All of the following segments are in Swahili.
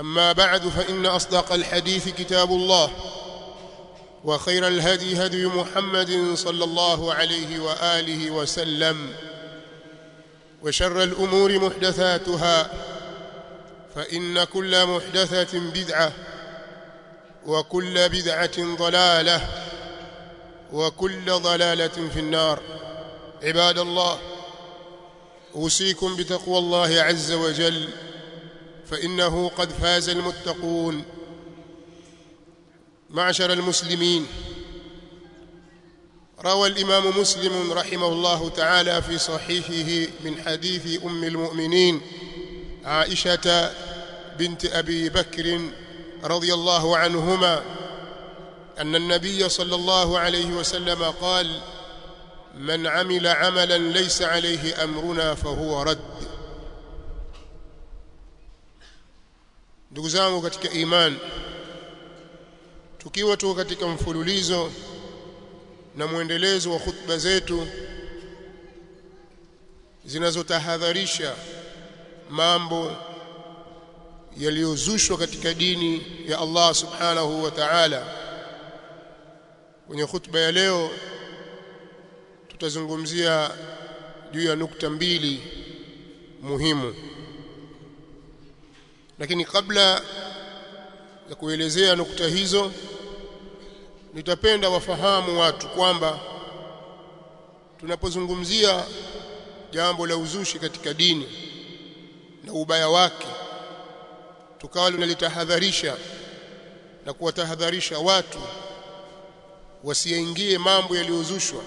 أما بعد فإن أصدق الحديث كتاب الله وخير الهدي هدي محمد صلى الله عليه وآله وسلم وشر الأمور محدثاتها فإن كل محدثة بدعة وكل بدعة ضلالة وكل ضلالة في النار. عباد الله أوصيكم بتقوى الله عز وجل فإنه قد فاز المتقون. معشر المسلمين روى الإمام مسلم رحمه الله تعالى في صحيحه من حديث أم المؤمنين عائشة بنت أبي بكر رضي الله عنهما أن النبي صلى الله عليه وسلم قال من عمل عملا ليس عليه أمرنا فهو رد. Ndugu zangu katika imani tukiwa tu katika mfululizo na mwendelezo wa khutba zetu zinazotahadharisha mambo yaliyozushwa katika dini ya Allah subhanahu wa ta'ala kwenye khutba ya leo tutazungumzia juu ya nukta mbili muhimu lakini kabla ya kuelezea nukta hizo nitapenda wafahamu watu kwamba tunapozungumzia jambo la uzushi katika dini na ubaya wake tukawa tunalitahadharisha na kuwatahadharisha watu wasiingie mambo yaliyozushwa.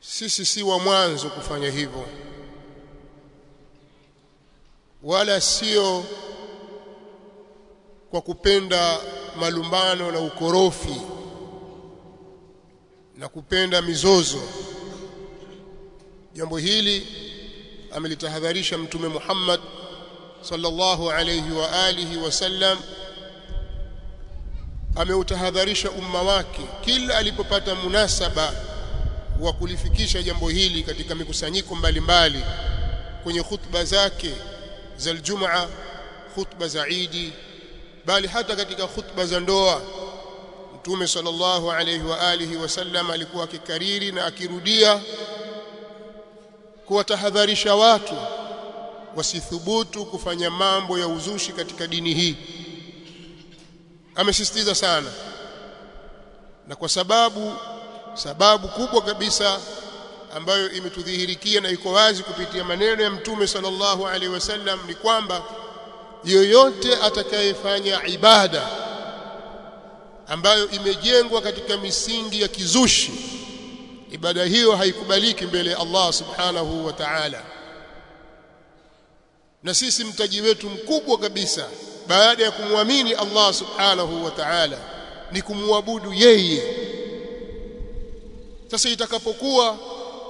Sisi si wa mwanzo kufanya hivyo wala sio kwa kupenda malumbano na ukorofi na kupenda mizozo. Jambo hili amelitahadharisha mtume Muhammad sallallahu alayhi wa alihi wasallam ameutahadharisha umma wake kila alipopata munasaba wa kulifikisha jambo hili katika mikusanyiko mbalimbali kwenye khutba zake za Ijumaa khutba za Idi bali hata katika khutba za ndoa Mtume sallallahu alayhi wa alihi wasallam alikuwa akikariri na akirudia kuwatahadharisha watu wasithubutu kufanya mambo ya uzushi katika dini hii. Amesisitiza sana. Na kwa sababu sababu kubwa kabisa ambayo imetudhihirikia na iko wazi kupitia maneno ya mtume sallallahu alaihi wasallam ni kwamba yoyote atakayefanya ibada ambayo imejengwa katika misingi ya kizushi ibada hiyo haikubaliki mbele ya Allah subhanahu wa ta'ala. Na sisi mtaji wetu mkubwa kabisa baada ya kumwamini Allah subhanahu wa ta'ala ni kumwabudu yeye. Sasa itakapokuwa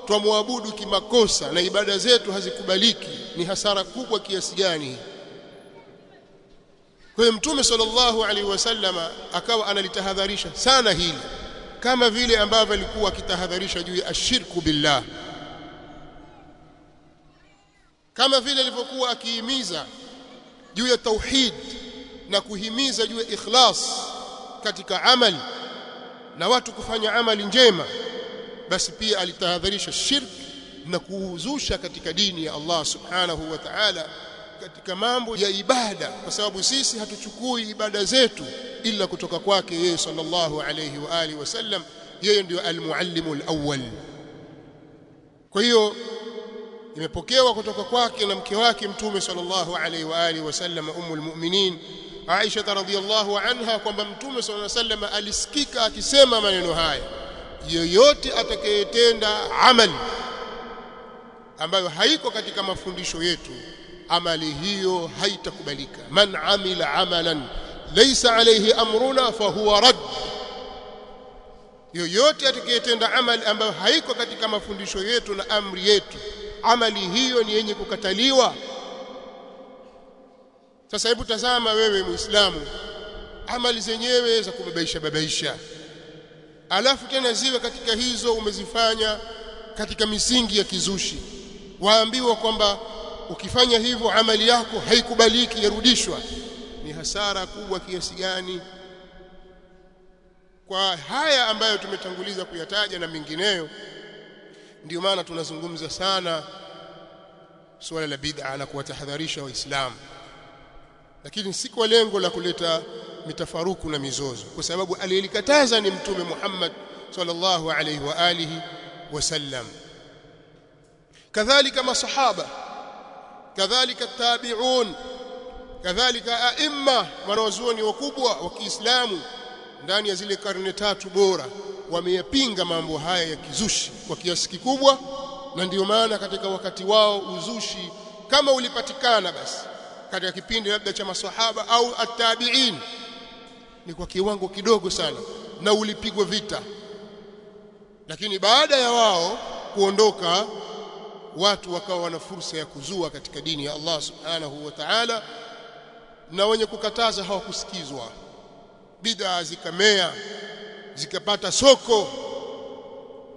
twamwabudu kimakosa na ibada zetu hazikubaliki. Ni hasara kubwa kiasi gani? Kwa hiyo mtume sallallahu alaihi wasallama akawa analitahadharisha sana hili kama vile ambavyo alikuwa akitahadharisha juu ya ashirku billah. Kama vile alivyokuwa akihimiza juu ya tauhid na kuhimiza juu ya ikhlas katika amali na watu kufanya amali njema basi pia alitahadharisha shirki na kuuzusha katika dini ya Allah subhanahu wa ta'ala katika mambo ya ibada kwa sababu sisi hatuchukui ibada zetu ila kutoka kwake yeye sallallahu alayhi wa alihi wasallam yeye ndio almuallimu alawwal. Kwa hiyo imepokewa kutoka kwake na mke wake mtume sallallahu alayhi wa alihi wasallam ummul mu'minin Aisha radhiyallahu anha kwamba mtume sallallahu alayhi wasallam alisikika akisema maneno haya yoyote atakayetenda amali ambayo haiko katika mafundisho yetu amali hiyo haitakubalika. Man amila amalan laysa alayhi amruna fahuwa rad yoyote atakayetenda amali ambayo haiko katika mafundisho yetu na amri yetu amali hiyo ni yenye kukataliwa. Sasa hebu tazama wewe muislamu amali zenyewe za kubabaisha babaisha alafu tena ziwe katika hizo umezifanya katika misingi ya kizushi. Waambiwa kwamba ukifanya hivyo amali yako haikubaliki yarudishwa. Ni hasara kubwa kiasi gani? Kwa haya ambayo tumetanguliza kuyataja na mengineyo ndio maana tunazungumza sana suala la bid'a na kuwatahadharisha waislamu. Lakini si kwa lengo la kuleta mitafaruku na mizozo. Kwa sababu aliyelikataza ni mtume Muhammad sallallahu alayhi wa alihi wasallam kadhalika masahaba kadhalika tabi'un kadhalika aimma wanawazuoni wakubwa wa Kiislamu ndani ya zile karne tatu bora wameyapinga mambo haya ya kizushi kwa kiasi kikubwa na ndio maana katika wakati wao uzushi kama ulipatikana basi katika kipindi labda cha maswahaba au at-tabi'in ni kwa kiwango kidogo sana na ulipigwa vita. Lakini baada ya wao kuondoka watu wakawa wana fursa ya kuzua katika dini ya Allah subhanahu wa ta'ala na wenye kukataza hawakusikizwa. Bid'a zikamea zikapata soko.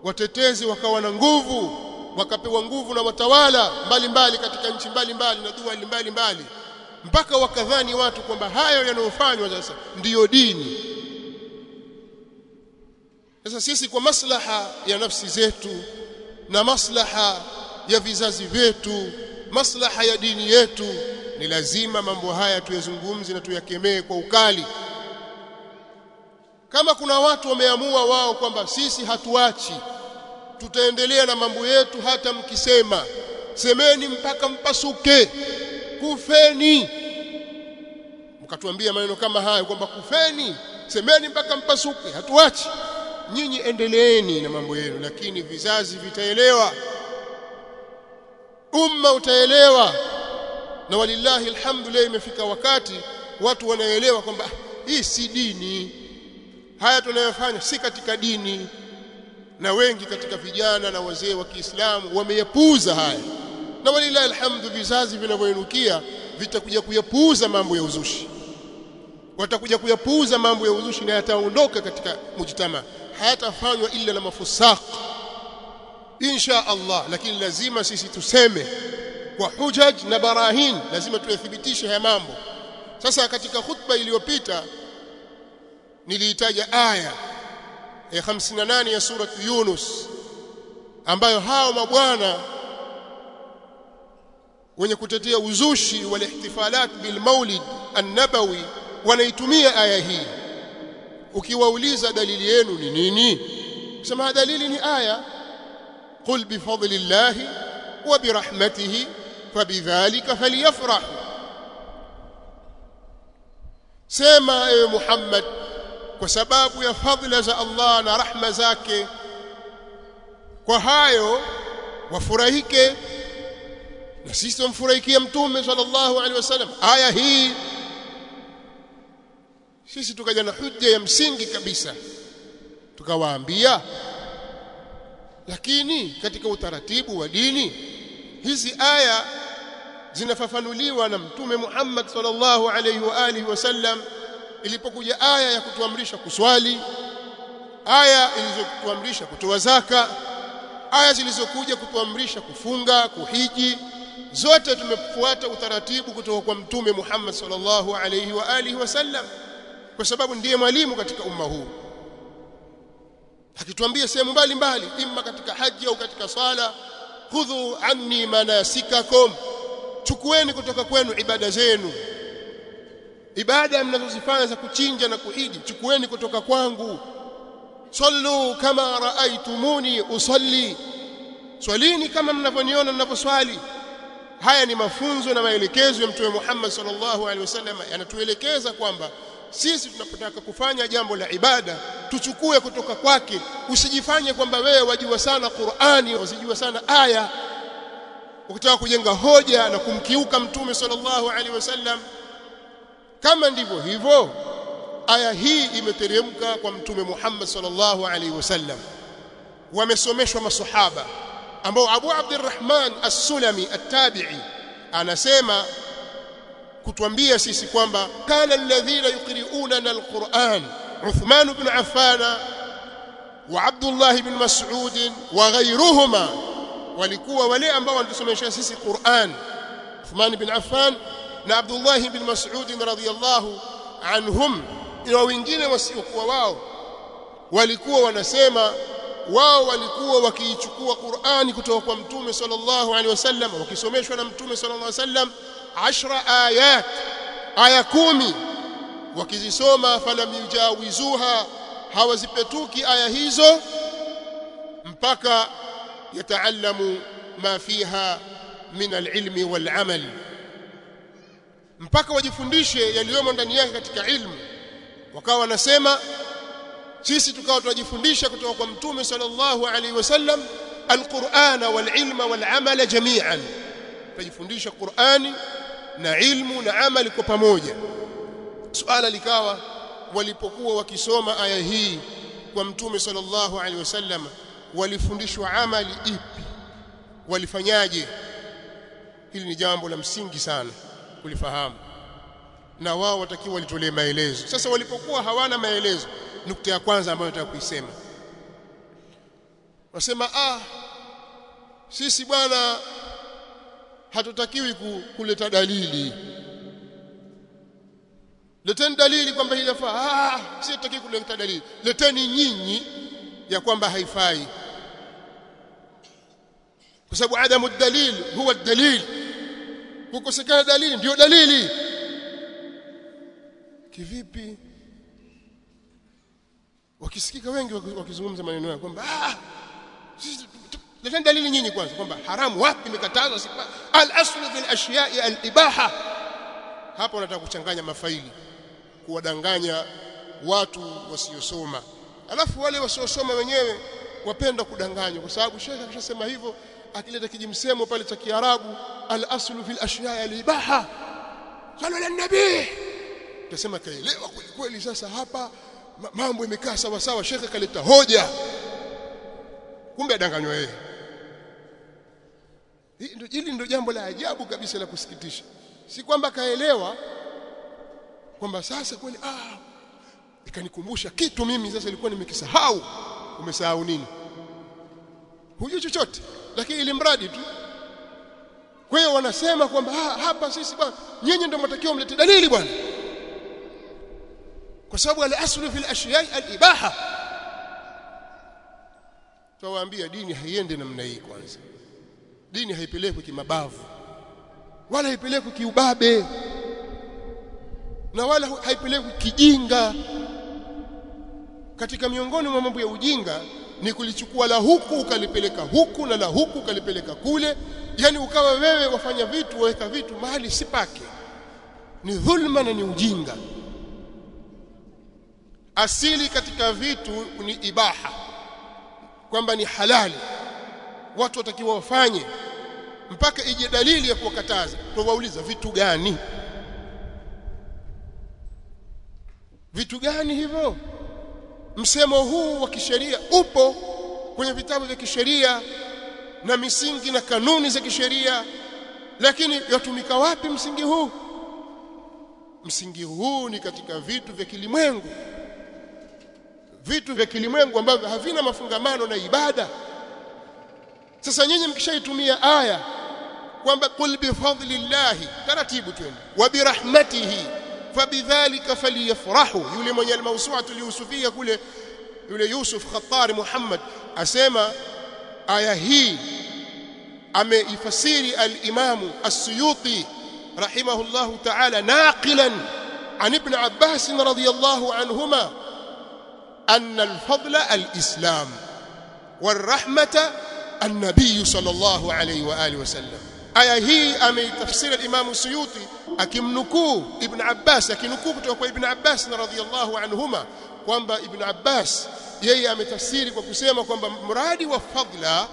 Watetezi wakawa na nguvu wakapewa nguvu na watawala mbalimbali mbali katika nchi mbalimbali na dua mbalimbali. mbali. Mpaka wakadhani watu kwamba hayo yanayofanywa sasa ndiyo dini. Sasa sisi kwa maslaha ya nafsi zetu na maslaha ya vizazi vyetu maslaha ya dini yetu ni lazima mambo haya tuyazungumze na tuyakemee kwa ukali. Kama kuna watu wameamua wao kwamba sisi hatuachi tutaendelea na mambo yetu hata mkisema. Semeni mpaka mpasuke kufeni. Mkatuambia maneno kama hayo kwamba kufeni. Semeni mpaka mpasuke. Hatuachi. Nyinyi endeleeni na mambo yenu lakini vizazi vitaelewa. Umma utaelewa. Na walillahi alhamdu leo imefika wakati watu wanaelewa kwamba hii si dini. Haya tunayofanya si katika dini. Na wengi katika vijana na wazee wa Kiislamu wameyapuuza haya na walillahi alhamdu vizazi vinavyoinukia vitakuja kuyapuuza mambo ya uzushi. Watakuja kuyapuuza mambo ya uzushi na yataondoka katika mujtama hayatafanywa illa na mafusaq. Insha Allah. Lakini lazima sisi tuseme kwa hujaj na barahin lazima tuyathibitishe haya mambo. Sasa katika khutba iliyopita niliitaja aya ya 58 ya sura Yunus ambayo hao mabwana wenye kutetea uzushi wal ihtifalat bil maulid an-nabawi wanaitumia aya hii. Ukiwauliza dalili yenu ni nini? Sema dalili ni aya qul bi fadlillahi wa bi rahmatihi fabidhalika falyafrahu sema ewe Muhammad kwa sababu ya fadhila za Allah na rahma zake kwa hayo wafurahike na sisi tumfurahikia mtume sallallahu alaihi wasallam. Aya hii sisi tukaja na hujja ya msingi kabisa. Tukawaambia lakini katika utaratibu wa dini hizi aya zinafafanuliwa na mtume Muhammad sallallahu alaihi wa alihi wasallam ilipokuja aya ya kutuamrisha kuswali aya zilizotuamrisha kutoa zaka aya zilizokuja kutuamrisha kufunga kuhiji zote tumefuata utaratibu kutoka kwa mtume Muhammad sallallahu alayhi wa alihi wasallam kwa sababu ndiye mwalimu katika umma huu. Akituambia sehemu mbalimbali imma katika haji au katika sala khudhu anni manasikakum chukueni kutoka kwenu ibada zenu. Ibada mnazozifanya za kuchinja na kuhiji chukueni kutoka kwangu. Sallu kama raaitumuni usalli. Swalini kama mnavyoniona ninavyoswali haya ni mafunzo na maelekezo ya mtume Muhammad sallallahu alaihi wasallam. Yanatuelekeza kwamba sisi tunapotaka kufanya jambo la ibada tuchukue kutoka kwake. Usijifanye kwamba wewe wajua sana Qur'ani usijua sana aya. Ukitaka kujenga hoja na kumkiuka mtume sallallahu alaihi wasallam. Kama ndivyo hivyo aya hii imeteremka kwa mtume Muhammad sallallahu alaihi wasallam. Wamesomeshwa masahaba ambao Abu Abdurrahman As-Sulami At-Tabi'i anasema kutuambia sisi kwamba kana alladhina yuqri'una al-Qur'an Uthman ibn Affan wa Abdullah ibn Mas'ud wa ghayruhuma walikuwa wale ambao wanatusomesha sisi Qur'an Uthman ibn Affan na Abdullah ibn Mas'ud radhiyallahu anhum. Na wengine wasiokuwa wao walikuwa wanasema wao walikuwa wakiichukua Qur'ani kutoka kwa Mtume sallallahu alaihi wasallam wakisomeshwa na Mtume sallallahu alaihi wasallam 10 ayat aya kumi. Wakizisoma falam yujawizuha hawazipetuki aya hizo mpaka yataalamu ma fiha min alilmi walamal. Mpaka wajifundishe yaliyomo ndani yake katika ilmu. Wakawa wanasema sisi tukawa tunajifundisha kutoka kwa mtume sallallahu alaihi wasallam alqur'ana walilma walamala jami'an. Tunajifundisha qur'ani na ilmu na amali kwa pamoja. Suala likawa walipokuwa wakisoma aya hii kwa mtume sallallahu alaihi wasallam walifundishwa amali ipi? Walifanyaje? Hili ni jambo la msingi sana kulifahamu na wao watakiwa walitolee maelezo. Sasa walipokuwa hawana maelezo nukta ya kwanza ambayo nataka kuisema. Wasema ah sisi bwana hatutakiwi kuleta dalili. Leteni dalili kwamba hili lafaa. Ah si hatutakiwi kuleta dalili. Leteni nyinyi ya kwamba haifai. Kwa sababu adamu dalil huwa dalil kukosekana dalili ndio dalili kivipi? Wakisikika wengi wakizungumza maneno yao kwamba ah leteni dalili nyinyi kwanza kwamba haramu wapi imekatazwa al aslu fil ashiya'i al ibaha. Hapo wanataka kuchanganya mafaili kuwadanganya watu wasiosoma. Alafu wale wasiosoma wenyewe wapenda kudanganywa kwa sababu shekhe akishasema hivyo akileta kijimsemo pale cha Kiarabu al aslu fil ashiya'i al ibaha nabii tutasema kaelewa kweli kweli. Sasa hapa mambo imekaa sawa sawa. Shekhe kaleta hoja. Kumbe adanganywa yeye. Hili ndio jambo la ajabu kabisa la kusikitisha. Si kwamba kaelewa kwamba sasa kweli ah ikanikumbusha kitu mimi sasa ilikuwa nimekisahau. Umesahau nini? Hujui chochote. Lakini ili mradi tu. Kwa hiyo wanasema kwamba ah, hapa sisi bwana nyinyi ndio mtakiwa mlete dalili bwana kwa sababu al-aslu fil ashiya'i al-ibaha. Tuwaambia dini haiende namna hii kwanza. Dini haipelekwi kimabavu. Wala haipelekwi kiubabe. Na wala haipelekwi kijinga. Katika miongoni mwa mambo ya ujinga ni kulichukua la huku ukalipeleka huku na la huku ukalipeleka kule. Yani ukawa wewe wafanya vitu waweka vitu mahali si pake. Ni dhulma na ni ujinga asili katika vitu ni ibaha kwamba ni halali. Watu watakiwa wafanye mpaka ije dalili ya kuwakataza. Tuwauliza vitu gani? Vitu gani hivyo? Msemo huu wa kisheria upo kwenye vitabu vya kisheria na misingi na kanuni za kisheria. Lakini yatumika wapi msingi huu? Msingi huu ni katika vitu vya kilimwengu vitu vya kilimwengu ambavyo havina mafungamano na ibada. Sasa nyinyi mkishaitumia aya kwamba qul bifadlillahi taratibu twende wa birahmatihi fabidhalika falyafrahu. Yule mwenye almawsu'atu yusufia kule yule Yusuf Khattari Muhammad asema aya hii ameifasiri al-Imam As-Suyuti rahimahullahu ta'ala naqilan an Ibn Abbas radiyallahu anhuma أن الفضل الإسلام والرحمة النبي صلى الله عليه وآله وسلم aya hii ameitafsiri al-Imam Suyuti akimnukuu Ibn Abbas akinukuu kutoka kwa Ibn Abbas radhiyallahu anhuma kwamba Ibn Abbas yeye ametafsiri kwa kusema kwamba mradi wa fadla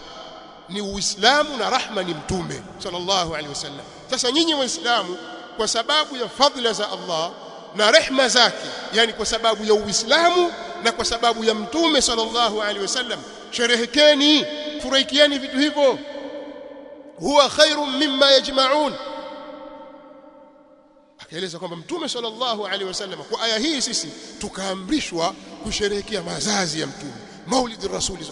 ni Uislamu na rahma ni mtume sallallahu alaihi wasallam sasa nyinyi waislamu kwa sababu ya fadla za Allah na rehma zake yani kwa sababu ya Uislamu na kwa sababu ya mtume sallallahu alaihi wasallam. Sherehekeni furahikieni vitu hivyo. Huwa khairu mimma yajma'un. Akaeleza kwamba mtume sallallahu alaihi wasallam kwa aya hii sisi tukaamrishwa kusherehekea mazazi ya mtume maulidi rasuli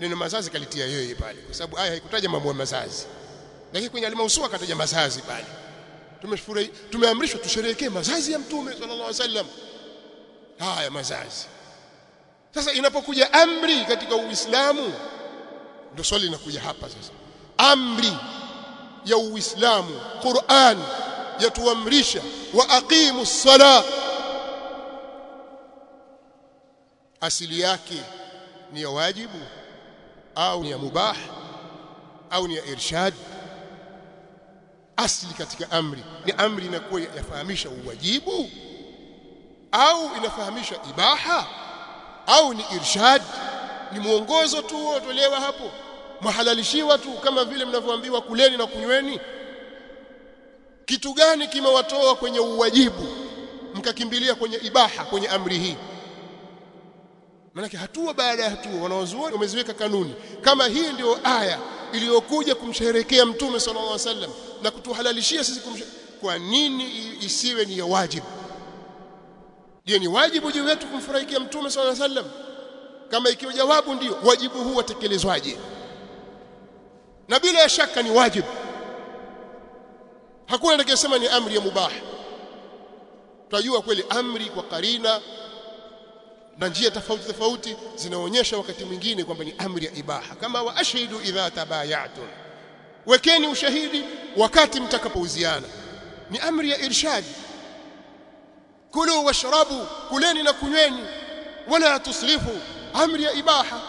neno mazazi kalitia yeye pale kwa sababu aya haikutaja mambo ya mazazi. Lakini kwenye alimausua akataja mazazi pale tumeamrishwa tusherehekee mazazi ya mtume sallallahu alaihi wasallam. Haya mazazi. Sasa inapokuja amri katika uislamu ndio swali linakuja hapa sasa. Amri ya uislamu Qur'an yatuamrisha wa aqimu sala asili yake ni ya wajibu au ni ya mubah au ni ya irshad asili katika amri. Ni amri inakuwa yafahamisha uwajibu? Au inafahamisha ibaha? Au ni irshad? Ni mwongozo tu utolewa hapo? Mahalalishiwa tu kama vile mnavyoambiwa kuleni na kunyweni? Kitu gani kimewatoa kwenye uwajibu mkakimbilia kwenye ibaha kwenye amri hii? Maana hatua baada ya hatua wanaozuoni wameziweka kanuni. Kama hii ndio aya iliyokuja kumsherehekea mtume sallallahu alaihi wasallam na kutuhalalishia sisi kwa nini isiwe ni ya wajibu? Je ni wajibu juu yetu kumfurahikia mtume sallallahu alaihi wasallam? Kama ikiwa jawabu ndio wajibu huu watekelezwaje? Na bila shaka ni wajibu. Hakuna atakayesema ni amri ya mubah. Tunajua kweli amri kwa karina na njia tofauti tofauti zinaonyesha wakati mwingine kwamba ni amri ya ibaha. Kama wa ashhidu idha tabayatun wekeni ushahidi wakati mtakapouziana. Ni amri ya irshad. Kulu washrabu kuleni na kunyweni. Wala tusrifu amri ya ibaha.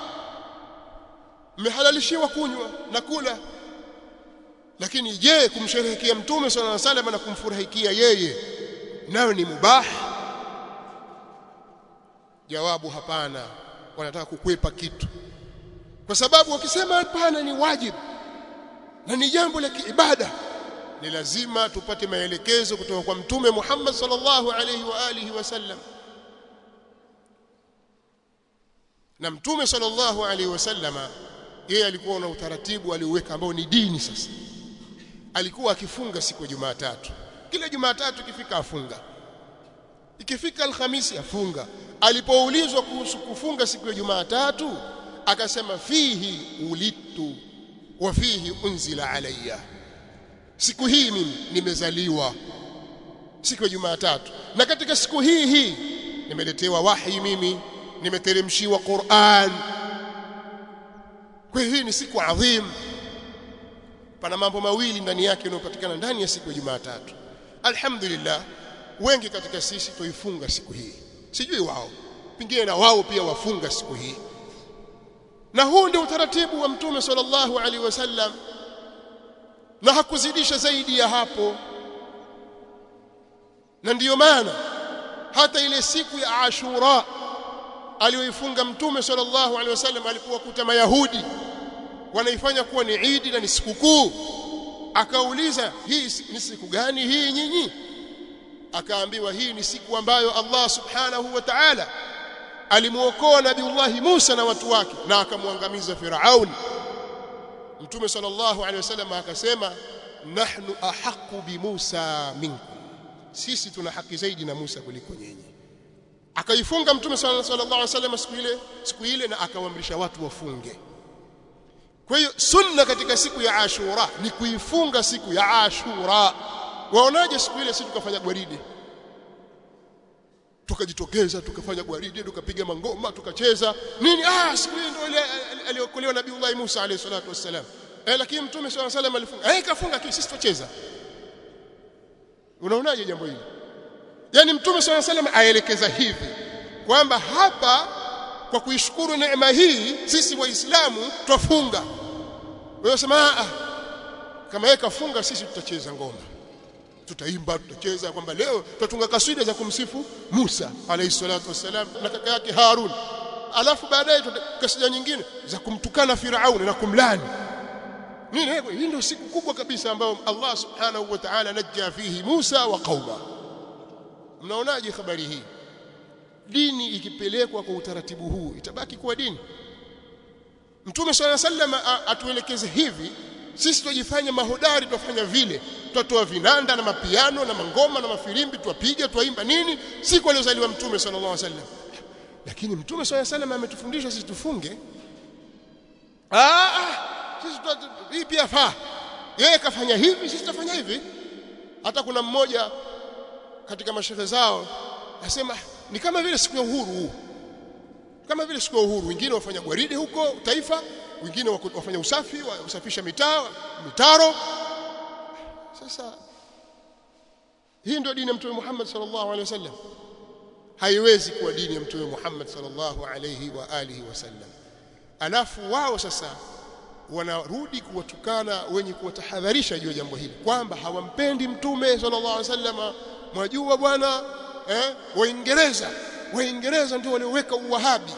Mmehalalishiwa kunywa na kula. Lakini je kumsherehekea mtume sallallahu alaihi wasallam na kumfurahikia yeye nayo ni mubah jawabu hapana. Wanataka kukwepa kitu. Kwa sababu wakisema hapana ni wajibu na ni jambo la kiibada ni lazima tupate maelekezo kutoka kwa mtume Muhammad sallallahu alaihi wa alihi wasallam na mtume sallallahu alaihi wasallama yeye alikuwa na utaratibu alioweka ambao ni dini sasa. Alikuwa akifunga siku ya Jumatatu. Kila Jumatatu ikifika afunga. Ikifika Alhamisi afunga alipoulizwa kuhusu kufunga siku ya Jumatatu akasema fihi ulitu wa fihi unzila alayya. Siku hii mimi nimezaliwa siku ya Jumatatu. Na katika siku hii hii nimeletewa wahi mimi nimeteremshiwa Qur'an. Kwa hii ni siku adhim. Pana mambo mawili ndani yake yanayopatikana ndani ya siku ya Jumatatu. Alhamdulillah wengi katika sisi tuifunga siku hii sijui wao. Pengine na wao pia wafunga siku hii. Na huu ndio utaratibu wa mtume sallallahu alaihi wasallam. Na hakuzidisha zaidi ya hapo. Na ndiyo maana hata ile siku ya Ashura aliyoifunga mtume sallallahu alaihi wasallam alipowakuta mayahudi wanaifanya kuwa ni Idi na ni sikukuu. Akauliza hii ni siku gani hii nyinyi akaambiwa hii ni siku ambayo Allah subhanahu wa ta'ala alimuokoa nabiullahi Musa na watu wake na akamwangamiza Firaun. Mtume sallallahu alaihi wasallam akasema nahnu ahaqu bi Musa minkum. Sisi tuna haki zaidi na Musa kuliko nyinyi. Akaifunga mtume sallallahu alaihi wasallam siku ile siku ile na akawaamrisha watu wafunge. Kwa hiyo sunna katika siku ya Ashura ni kuifunga siku ya Ashura waonaje siku ile sisi tukafanya gwaride? Tukajitokeza tukafanya gwaride tukapiga mangoma tukacheza. Nini? Ah siku ile ndio ile aliyokuliwa nabii Musa alayhi salatu wassalam. Eh lakini mtume sallallahu alayhi alifunga. Eh kafunga tu sisi tucheza. Unaonaje jambo hili? Yani mtume sallallahu alayhi aelekeza hivi kwamba hapa kwa kuishukuru neema hii sisi waislamu twafunga. Wewe sema ah kama yeye kafunga sisi tutacheza ngoma tutaimba tutacheza kwamba leo tutatunga kaswida za kumsifu Musa alayhi salatu wasalam na kaka yake Harun. Alafu baadaye kasida nyingine za kumtukana Firauni na kumlani. Nini hii ndio siku kubwa kabisa ambayo Allah subhanahu wa ta'ala najja fihi Musa wa qauma. Mnaonaje habari hii? Dini ikipelekwa kwa utaratibu huu itabaki kuwa dini. Mtume sallallahu alayhi wasallam atuelekeze hivi sisi tujifanye mahodari tufanya vile. Tutatoa vinanda na mapiano na mangoma na mafirimbi twapiga tuwaimba nini? Siku aliozaliwa mtume sallallahu alaihi wasallam. Lakini mtume sallallahu alaihi wasallam ametufundisha sisi tufunge. Ah sisi hii pia faa yeye kafanya hivi sisi tafanya hivi. Hata kuna mmoja katika mashehe zao asema ni kama vile siku ya uhuru kama vile siku ya uhuru wengine wafanya gwaride huko taifa wengine wafanya usafi wasafisha mitaa mitaro. Sasa hii ndio dini ya mtume Muhammad sallallahu alaihi wasallam. Haiwezi kuwa dini ya mtume Muhammad sallallahu alaihi wa alihi wasallam. Alafu wao sasa wanarudi kuwatukana wenye kuwatahadharisha juu ya jambo hili kwamba hawampendi mtume sallallahu alaihi wasallam. Mwajua bwana eh waingereza. Waingereza ndio walioweka uwahabi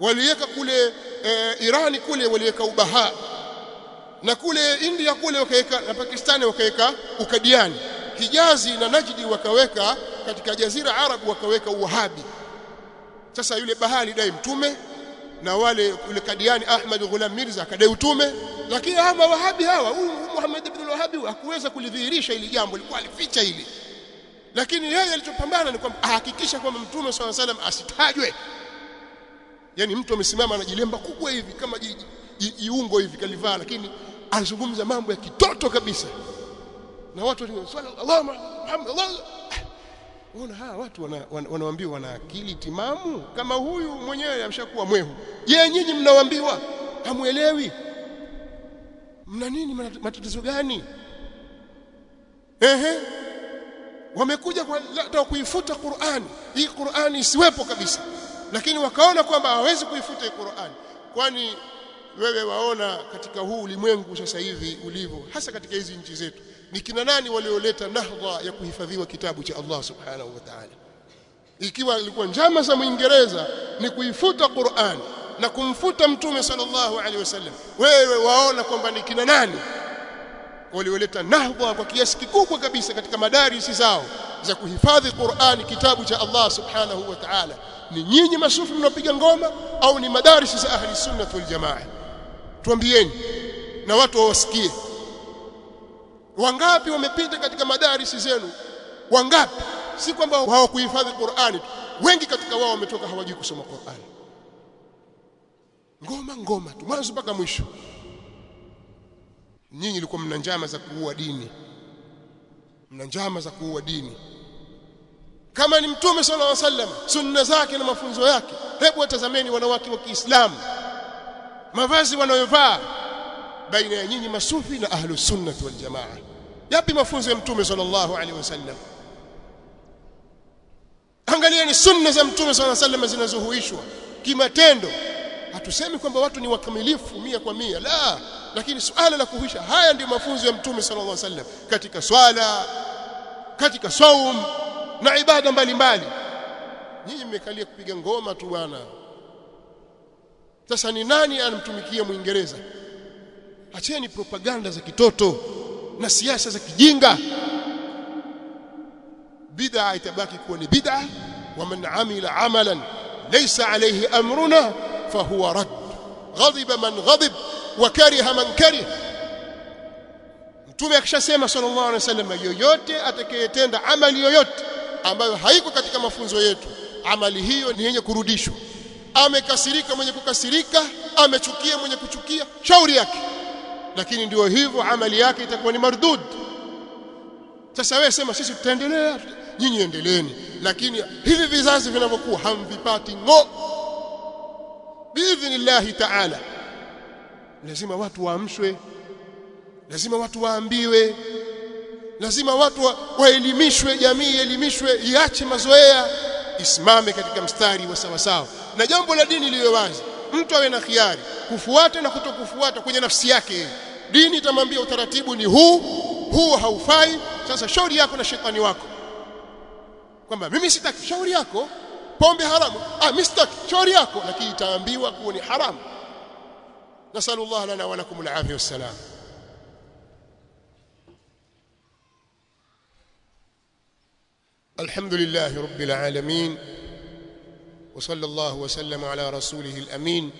waliweka kule e, Irani kule waliweka ubaha na kule India kule wakaweka na Pakistani wakaweka ukadiani. Hijazi na Najdi wakaweka katika jazira Arabu wakaweka uwahabi. Sasa yule bahali dai mtume na wale yule kadiani Ahmad Ghulam Mirza akadai utume. Lakini hawa wahabi hawa huyu Muhammad ibn al-Wahhab hakuweza kulidhihirisha ili jambo alikuwa alificha hili. Lakini yeye alichopambana ni kwamba ahakikisha kwamba mtume swalla salam asitajwe yani mtu amesimama anajilemba kubwa hivi kama jiungo hivi kalivaa lakini anazungumza mambo ya kitoto kabisa na watu Allah Muhammad Allah Unaona hawa watu wanaambiwa wana, wana akili timamu kama huyu mwenyewe ameshakuwa mwehu. Je, nyinyi mnawaambiwa hamuelewi? Mna nini matatizo gani? Ehe. Wamekuja kwa kuifuta Qur'ani. Hii Qur'ani isiwepo kabisa. Lakini wakaona kwamba hawezi kuifuta hii Qur'ani. Kwani wewe waona katika huu ulimwengu sasa hivi ulivyo hasa katika hizi nchi zetu ni kina nani walioleta nahdha ya kuhifadhiwa kitabu cha Allah subhanahu wa ta'ala ikiwa ilikuwa njama za Muingereza ni kuifuta Qur'an na kumfuta mtume sallallahu alaihi wasallam wewe waona kwamba ni kina nani walioleta nahdha kwa kiasi kikubwa kabisa katika madarisi zao za kuhifadhi Qur'an kitabu cha Allah subhanahu wa ta'ala ni nyinyi masufi mnapiga ngoma au ni madarisi za ahli sunna wal jamaa? Tuambieni na watu wawasikie. Wangapi wamepita katika madarisi zenu? Wangapi? Si kwamba hawakuhifadhi Qur'ani wengi katika wao wametoka hawajui kusoma Qur'ani. Ngoma ngoma tu mwanzo mpaka mwisho. Nyinyi ilikuwa mna njama za kuua dini. Mna njama za kuua dini kama ni mtume sallallahu alaihi wasallam sunna zake na mafunzo yake hebu watazameni wanawake wa Kiislamu. Mavazi wanayovaa baina ya nyinyi masufi na ahlu sunna wal jamaa. Yapi mafunzo ya mtume sallallahu alaihi wasallam? Angalieni sunna za mtume sallallahu alaihi wasallam zinazohuishwa. Kimatendo hatusemi kwamba watu ni wakamilifu mia kwa mia la. Lakini suala la kuhuisha haya ndiyo mafunzo ya mtume sallallahu alaihi wasallam katika swala katika saum na ibada mbalimbali. Nyinyi mmekalia kupiga ngoma tu bwana. Sasa ni nani anamtumikia muingereza acheni propaganda za kitoto na siasa za kijinga. Bid'a itabaki kuwa ni bid'a. Wa man amila amalan laysa alayhi amruna fahuwa rad ghadiba man ghadib wa kariha man karih mtume akishasema sallallahu alaihi wasallam yoyote atakayetenda amali yoyote ambayo haiko katika mafunzo yetu. Amali hiyo ni yenye kurudishwa. Amekasirika mwenye kukasirika amechukia mwenye kuchukia shauri yake. Lakini ndio hivyo amali yake itakuwa ni mardud. Sasa wewe sema sisi tutaendelea nyinyi endeleeni. Lakini hivi vizazi vinavyokuwa hamvipati ngo. Biidhnillahi ta'ala. Lazima watu waamshwe. Lazima watu waambiwe lazima watu waelimishwe wa, jamii elimishwe iache mazoea isimame katika mstari wa sawa sawa na jambo la dini liwe wazi mtu awe na khiari kufuata na kutokufuata kwenye nafsi yake. Dini itamwambia utaratibu ni huu huu haufai. Sasa shauri yako na shetani wako. Kwamba mimi sitaki. Shauri yako pombe haramu. Ah mimi sitaki. Shauri yako lakini itaambiwa kuwa ni haramu. Nasallallahu lana wa lakum alafia wassalam الحمد لله رب العالمين وصلى الله وسلم على رسوله الأمين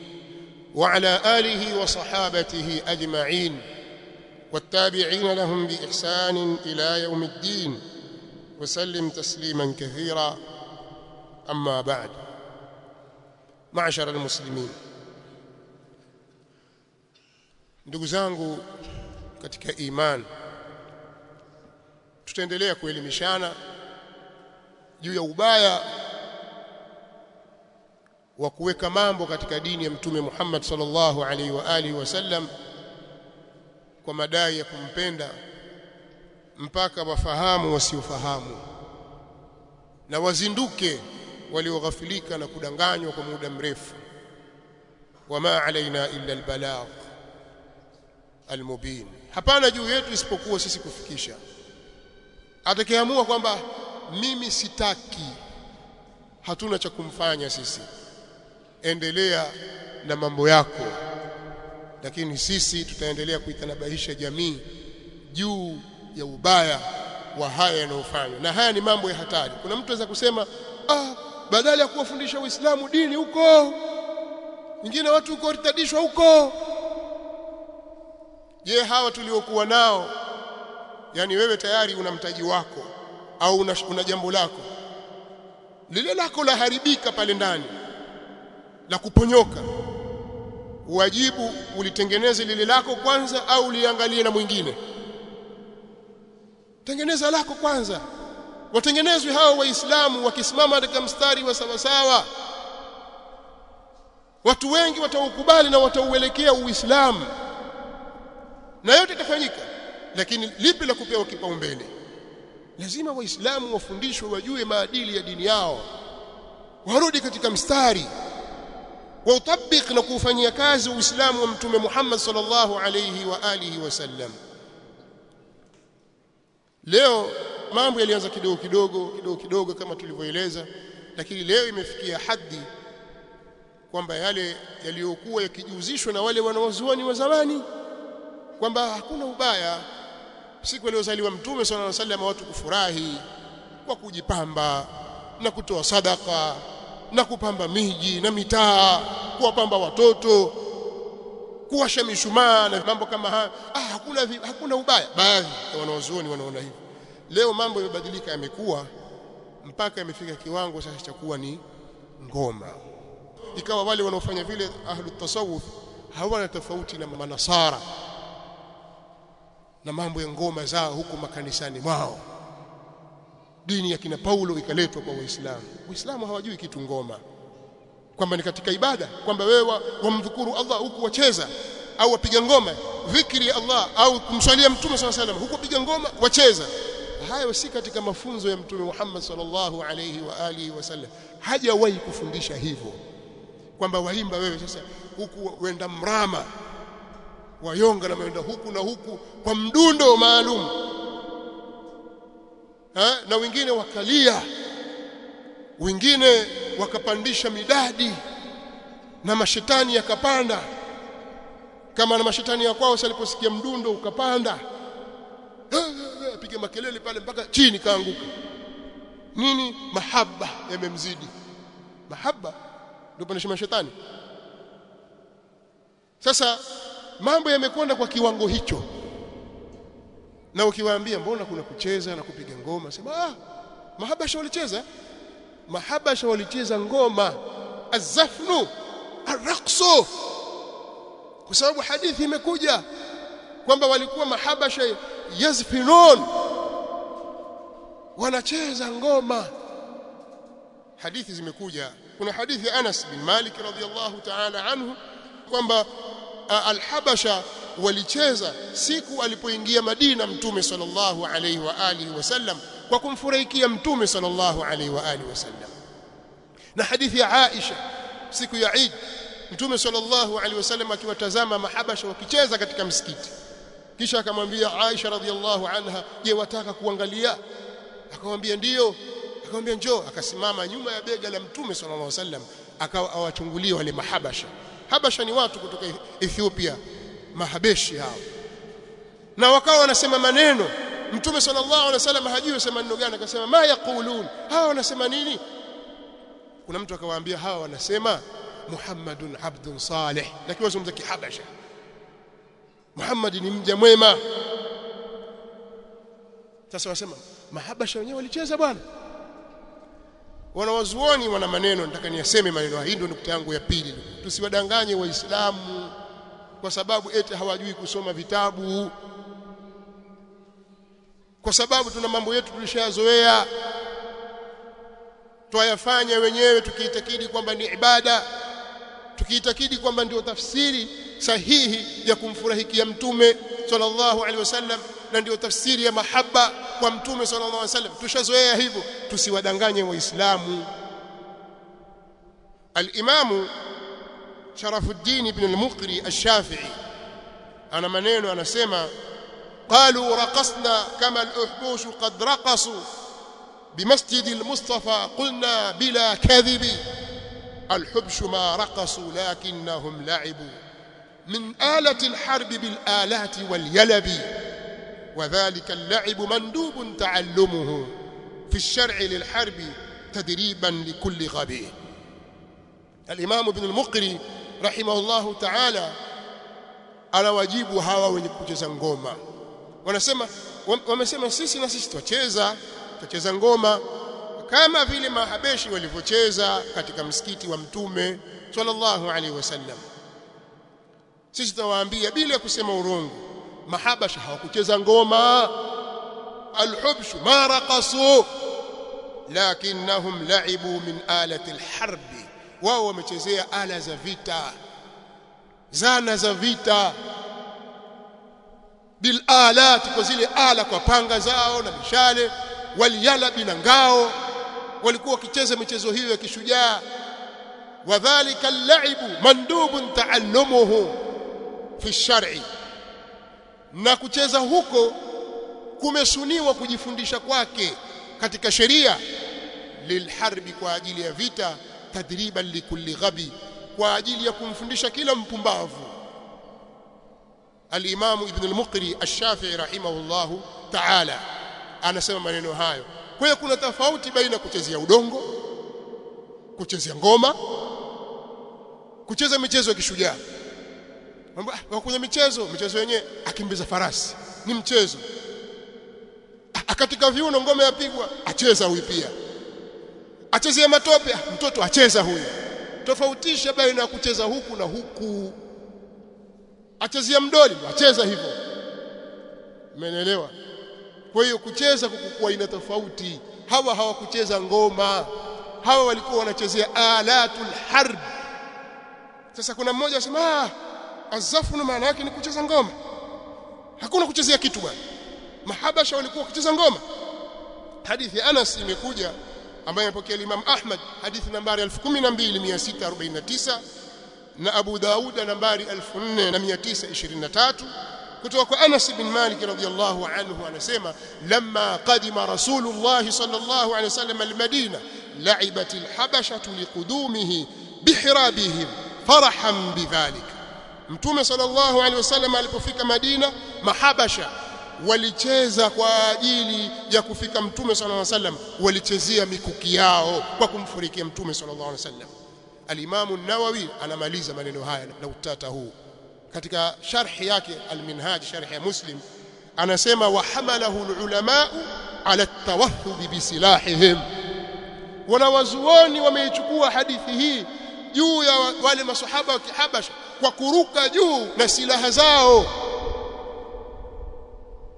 وعلى آله وصحابته أجمعين والتابعين لهم بإحسان إلى يوم الدين وسلم تسليما كثيرا. أما بعد معشر المسلمين zangu katika iman tutaendelea kuelimishana juu ya ubaya wa kuweka mambo katika dini ya mtume Muhammad sallallahu alaihi wa alihi wasallam kwa madai ya kumpenda mpaka wafahamu wasiofahamu na wazinduke walioghafilika na kudanganywa kwa muda mrefu. Wama alaina illa albalagh almubin. Hapana juu yetu isipokuwa sisi kufikisha. Atakayeamua kwamba mimi sitaki. Hatuna cha kumfanya sisi. Endelea na mambo yako. Lakini sisi tutaendelea kuitanabahisha jamii juu ya ubaya wa haya yanayofanywa. Na haya ni mambo ya hatari. Kuna mtu anaweza kusema ah badala ya kuwafundisha uislamu dini huko. Wengine watu huko ritadishwa huko. Je hawa tuliokuwa nao yani wewe tayari una mtaji wako au una, una jambo lako lile lako laharibika pale ndani la kuponyoka wajibu ulitengeneze lile lako kwanza au liangalie na mwingine. Tengeneza lako kwanza. Watengenezwe hao waislamu wakisimama katika mstari wa sawasawa. Watu wengi wataukubali na watauelekea uislamu. Na yote itafanyika lakini lipi la kupewa kipaumbele lazima waislamu wafundishwe wajue maadili ya dini yao. Warudi katika mstari. Wautabik na kuufanyia kazi uislamu wa mtume Muhammad sallallahu alayhi wa alihi wasallam leo mambo yalianza kidogo kidogo kidogo kidogo kama tulivyoeleza lakini leo imefikia haddi kwamba yale yaliyokuwa yakijuzishwa na wale wanaozuani wa zamani kwamba hakuna ubaya siku aliyozaliwa mtume swalla alayhi wasallam watu kufurahi kwa kujipamba na kutoa sadaka na kupamba miji na mitaa kuwapamba watoto kuwasha mishumaa na mambo kama haya. Ah hakuna hakuna ubaya. Baadhi ya wanaozuoni wanaona hivyo. Leo mambo yamebadilika yamekuwa mpaka yamefika kiwango sasa cha kuwa ni ngoma. Ikawa wale wanaofanya vile ahlu tasawuf hawana tofauti na manasara na mambo ya ngoma zao huku makanisani mwao. Dini ya kina Paulo ikaletwa kwa Waislamu. Waislamu hawajui kitu ngoma. Kwamba ni katika ibada kwamba wewe wamdhukuru Allah huku wacheza au wapiga ngoma dhikri ya Allah au kumswalia mtume swalla salam huku wapiga ngoma wacheza. Hayo si katika mafunzo ya mtume Muhammad sallallahu alayhi wa alihi wasallam. Hajawahi kufundisha hivyo. Kwamba waimba wewe sasa huku wenda mrama wayonga na maenda huku na huku kwa mdundo maalum. Ha? na wengine wakalia wengine wakapandisha midadi na mashetani yakapanda. Kama na mashetani ya kwao aliposikia mdundo ukapanda. Apige makelele pale mpaka chini kaanguka. Nini? Mahaba yamemzidi. Mahaba? Ndio pandisha mashetani. Sasa mambo yamekwenda kwa kiwango hicho. Na ukiwaambia mbona kuna kucheza na kupiga ngoma? Sema ah mahabasha walicheza. Mahabasha walicheza ngoma. Azafnu arqsu kwa sababu hadithi imekuja kwamba walikuwa mahabasha yazfinun. Wanacheza ngoma. Hadithi zimekuja. Kuna hadithi ya Anas bin Malik radhiyallahu ta'ala anhu kwamba alhabasha walicheza siku alipoingia Madina mtume sallallahu alayhi wa alihi wasallam kwa kumfurahikia mtume sallallahu alayhi wa alihi wasallam na hadithi ya Aisha siku ya Eid mtume sallallahu alayhi wasallam akiwatazama mahabasha wakicheza katika msikiti. Kisha akamwambia Aisha radhiallahu anha je wataka kuangalia? Akamwambia ndiyo akamwambia njoo. Akasimama nyuma ya bega la mtume sallallahu alaihi wasallam akawa awachungulia wale mahabasha habasha ni watu kutoka Ethiopia mahabeshi hao. Na wakawa wanasema maneno. Mtume sallallahu alaihi wasallam hajui wasema neno gani akasema ma yaqulun. Hawa wanasema nini? Kuna mtu akawaambia hawa wanasema Muhammadun abdun salih. Lakini wazungumza kihabasha. Muhammad ni mja mwema. Sasa wasema mahabasha wenyewe walicheza bwana wanawazuoni wana maneno nataka niyaseme maneno hayo ndio nukta yangu ya pili. Tusiwadanganye waislamu kwa sababu eti hawajui kusoma vitabu. Kwa sababu tuna mambo yetu tulishayazoea twayafanya wenyewe tukiitakidi kwamba ni ibada tukiitakidi kwamba ndio tafsiri sahihi ya kumfurahikia mtume sallallahu alaihi wasallam na ndio tafsiri ya mahaba kwa mtume sallallahu alaihi wasallam tushazoea hivyo tusiwadanganye waislamu al-imamu Sharafuddin ibn al-Muqri ash-Shafi'i ana maneno anasema qalu raqasna kama al-uhbush qad raqasu بمسجد المصطفى قلنا بلا كذب الحبش ما رقصوا لكنهم لعبوا من آلة الحرب بالآلات واليلب وذلك اللعب مندوب تعلمه في الشرع للحرب تدريبا لكل غبي. الإمام ابن المقري رحمه الله تعالى على واجب هوا ونكوشيزا نغوما. ونسمى ومسمى سيسي نسيسي توشيزا توشيزا نغوما. كما في لما حبيشي ولفوشيزا كاتيكا مسكيتي ومتومي صلى الله عليه وسلم. سيسي توانبيا بيلي كسيما ورونغو. Mahabasha hawakucheza ngoma alhubshu ma raqasu lakinnahum laibu min alati alharbi wao wamechezea ala za vita zana za vita bil alat kwa zile ala kwa panga zao na mishale waliyalabi na ngao walikuwa wakicheza michezo hiyo ya kishujaa wadhālika al-la'ibu mandubun ta'allumuhu fi shar'i na kucheza huko kumesuniwa kujifundisha kwake katika sheria lilharbi kwa ajili ya vita tadriban likulli ghabi kwa ajili ya kumfundisha kila mpumbavu. Alimamu Ibn al-Muqri ash-Shafi'i rahimahullahu ta'ala anasema maneno hayo. Kwa hiyo kuna tofauti baina kuchezea udongo kuchezea ngoma kucheza michezo ya kishujaa kwenye michezo michezo yenyewe akimbiza farasi. Ni mchezo. Akatika viuno ngome yapigwa acheza huyu pia. Achezea matope mtoto acheza huyu. Tofautisha baina ya kucheza huku na huku. Achezea mdoli acheza hivyo. Umeelewa? Kwa hiyo kucheza kukuwa ina tofauti. Hawa hawakucheza ngoma. Hawa walikuwa wanachezea alatul harb. Sasa kuna mmoja asema ah azafunu maana yake ni kucheza ngoma. Hakuna kuchezea kitu bwana. Mahabasha walikuwa wakicheza ngoma. Hadithi ya Anas imekuja ambayo imepokea Imam Ahmad hadithi nambari 12649 na Abu Dauda nambari 4923 kutoka kwa Anas bin Malik radhiyallahu anhu anasema lamma qadima Rasulullah sallallahu alayhi wasallam al-Madina la'ibat al-habashatu liqudumihi bihrabihim farahan bidhalik Mtume sallallahu alaihi wasallam alipofika Madina mahabasha walicheza kwa ajili ya kufika Mtume sallallahu alaihi wasallam walichezea mikuki yao kwa kumfurikia Mtume sallallahu alaihi wasallam. Al-Imam an-Nawawi anamaliza maneno haya na utata huu. Katika sharhi yake al-Minhaj sharhi ya Muslim anasema wa hamalahu al-ulama ala at-tawahhub bi silahihim. Wanawazuoni wameichukua hadithi hii juu ya wale maswahaba wa kihabasha kwa kuruka juu na silaha zao.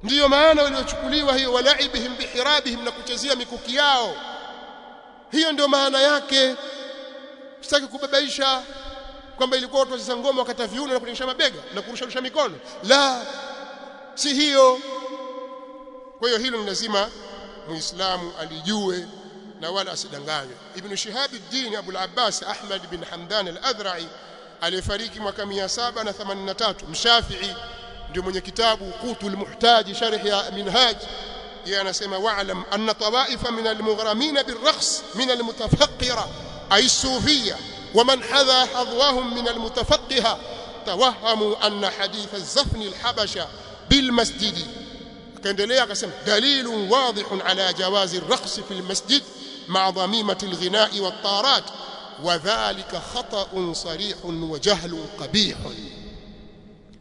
Ndiyo maana waliochukuliwa hiyo walaibihim bihirabihim na kuchezea mikuki yao. Hiyo ndio maana yake. Sitaki kubabaisha kwamba ilikuwa watu wacheza ngoma wakata viuno na kuningisha mabega na kurusharusha mikono. La si hiyo. Kwa hiyo hilo ni lazima muislamu alijue na wala asidanganywe ibn shihab ad-din abu al-abbas ahmad bin hamdan al-adhra'i aliyefariki mwaka 783 mshafi'i ndio mwenye kitabu qutul muhtaj sharh ya minhaj yeye anasema wa'lam anna tawaifa min al-mughramin bil-rakhs min al-mutafaqqira ay sufiyya ومن حذا حظوهم من المتفقهة توهموا أن حديث الزفن الحبشة بالمسجد akaendelea akasema dalilun wadihun ala jawazi في المسجد مع ضميمة الغناء والطارات وذلك خطأ صريح وجهل قبيح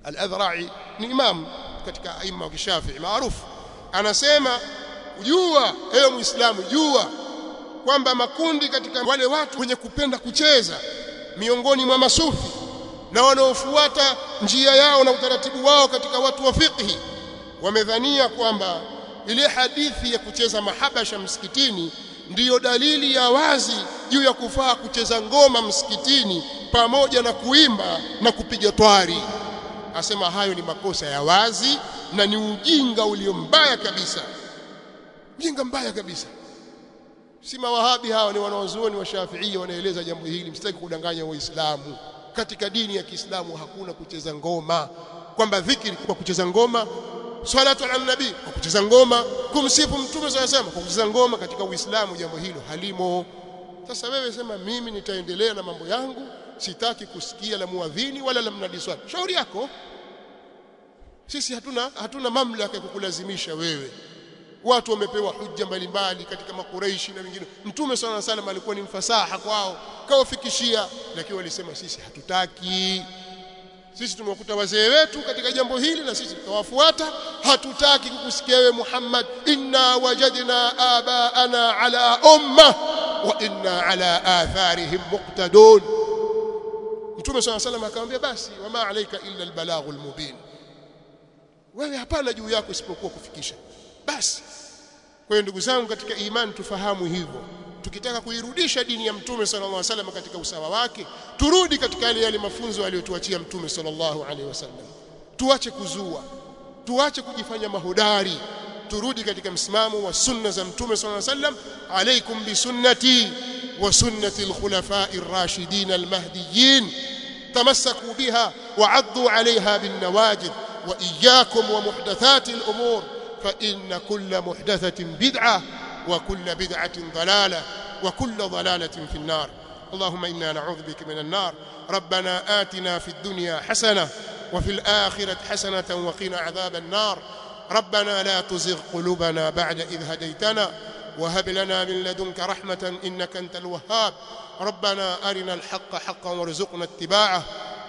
الأذرعي ni imam katika aima wa Shafi'i maarufu anasema jua ewe muislamu jua kwamba makundi katika wale watu wenye kupenda kucheza miongoni mwa masufi na wanaofuata njia yao na utaratibu wao katika watu wa fiqhi wamedhania kwamba ile hadithi ya kucheza mahabasha msikitini ndiyo dalili ya wazi juu ya kufaa kucheza ngoma msikitini pamoja na kuimba na kupiga twari. Asema hayo ni makosa ya wazi na ni ujinga ulio mbaya kabisa. Ujinga mbaya kabisa. Si mawahabi hawa ni wanawazuoni wa Shafiia wanaeleza jambo hili. Msitaki kudanganya waislamu. Katika dini ya Kiislamu hakuna kucheza ngoma. Kwamba dhikri kwa kucheza ngoma salatu ala nabi kwa kucheza ngoma kumsifu mtume SAW kwa kucheza ngoma katika Uislamu jambo hilo halimo. Sasa wewe sema mimi nitaendelea na mambo yangu sitaki kusikia la muadhini wala la mnadi swali shauri yako. Sisi hatuna hatuna mamlaka ya kukulazimisha wewe. Watu wamepewa hujja mbalimbali katika makureishi na wengine. Mtume swalla alayhi wasallam alikuwa ni mfasaha kwao kawafikishia. Lakini walisema sisi hatutaki sisi tumewakuta wazee wetu katika jambo hili na sisi tutawafuata. Hatutaki kukusikia wewe Muhammad inna wajadna abaana ala umma wa inna ala atharihim muqtadun. Mtume alayhi wasallam akamwambia basi wama alaika illa albalaghul mubin. Wewe hapana juu yako isipokuwa kufikisha. Basi kwa hiyo ndugu zangu katika imani tufahamu hivyo tukitaka kuirudisha dini ya mtume sallallahu alaihi wasallam katika usawa wake turudi katika yale yale mafunzo aliyotuachia mtume sallallahu alaihi wasallam. Tuache kuzua tuache kujifanya mahodari. Turudi katika msimamo wa sunna za mtume sallallahu alaihi wasallam. Alaikum bi sunnati wa sunnati alkhulafa'i ar-rashidin tamassaku biha wa 'addu 'alayha bin nawajid wa iyyakum wa muhdathati al-umur fa inna kulla muhdathatin bid'ah. وكل بدعة ضلالة وكل ضلالة في النار. اللهم إنا نعوذ بك من النار. ربنا آتنا في الدنيا حسنة وفي الآخرة حسنة وقنا عذاب النار. ربنا لا تزغ قلوبنا بعد إذ هديتنا وهب لنا من لدنك رحمة إنك أنت الوهاب. ربنا أرنا الحق حقا وارزقنا اتباعه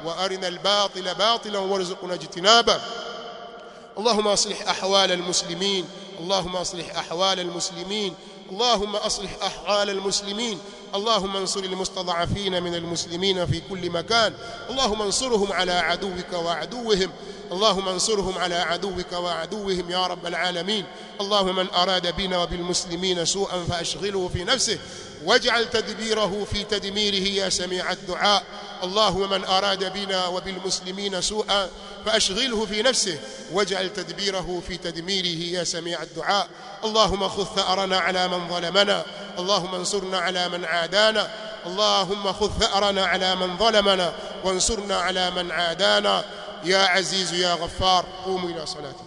وأرنا الباطل باطلا وارزقنا اجتنابه. اللهم أصلح أحوال المسلمين اللهم أصلح أحوال المسلمين اللهم أصلح أحوال المسلمين اللهم انصر المستضعفين من المسلمين في كل مكان اللهم انصرهم على عدوك وعدوهم اللهم انصرهم على عدوك وعدوهم يا رب العالمين اللهم من أراد بنا وبالمسلمين سوءا فأشغله في نفسه واجعل تدبيره في تدميره يا سميع الدعاء. اللهم من أراد بنا وبالمسلمين سوءا فأشغله في نفسه. واجعل تدبيره في تدميره يا سميع الدعاء. اللهم خذ ثأرنا على من ظلمنا. اللهم انصرنا على من عادانا. اللهم خذ ثأرنا على من ظلمنا. وانصرنا على من عادانا. يا عزيز يا غفار قوموا إلى صلاتكم.